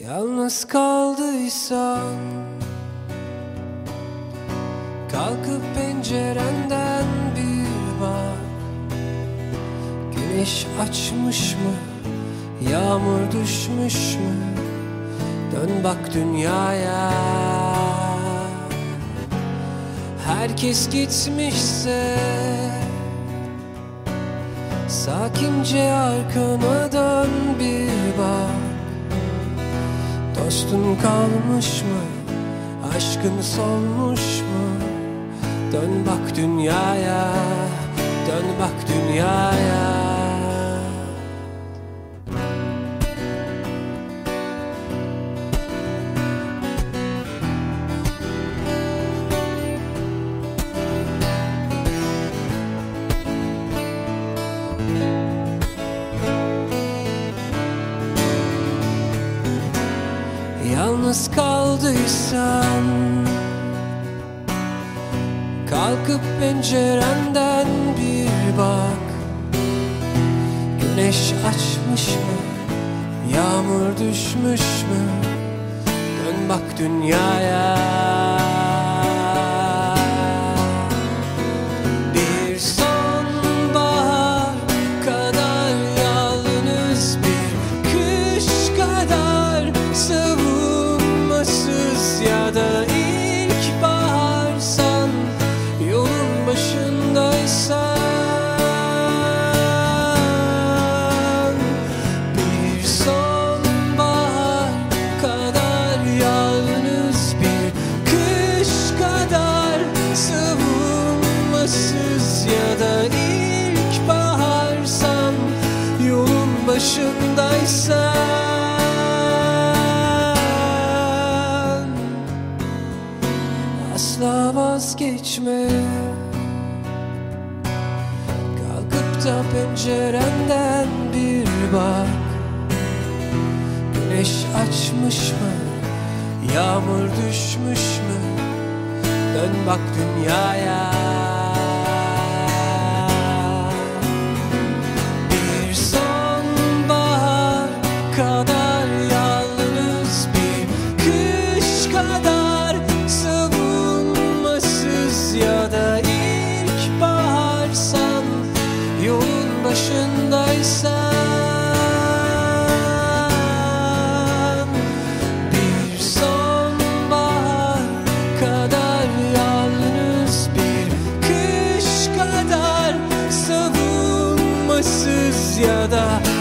Yalnız kaldıysan Kalkıp pencerenden bir bak Güneş açmış mı? Yağmur düşmüş mü? Dön bak dünyaya Herkes gitmişse Sakince arkana dön bir bak Dostun kalmış mı? Aşkın solmuş mu? Dön bak dünyaya Dön bak dünyaya Yalnız kaldıysan Kalkıp pencerenden bir bak Güneş açmış mı? Yağmur düşmüş mü? Dön bak dünyaya başındaysan asla vazgeçme Kalkıp da pencerenden bir bak Güneş açmış mı? Yağmur düşmüş mü? Dön bak dünyaya başındaysan. Bir sonbahar kadar yalnız bir kış kadar savunmasız ya da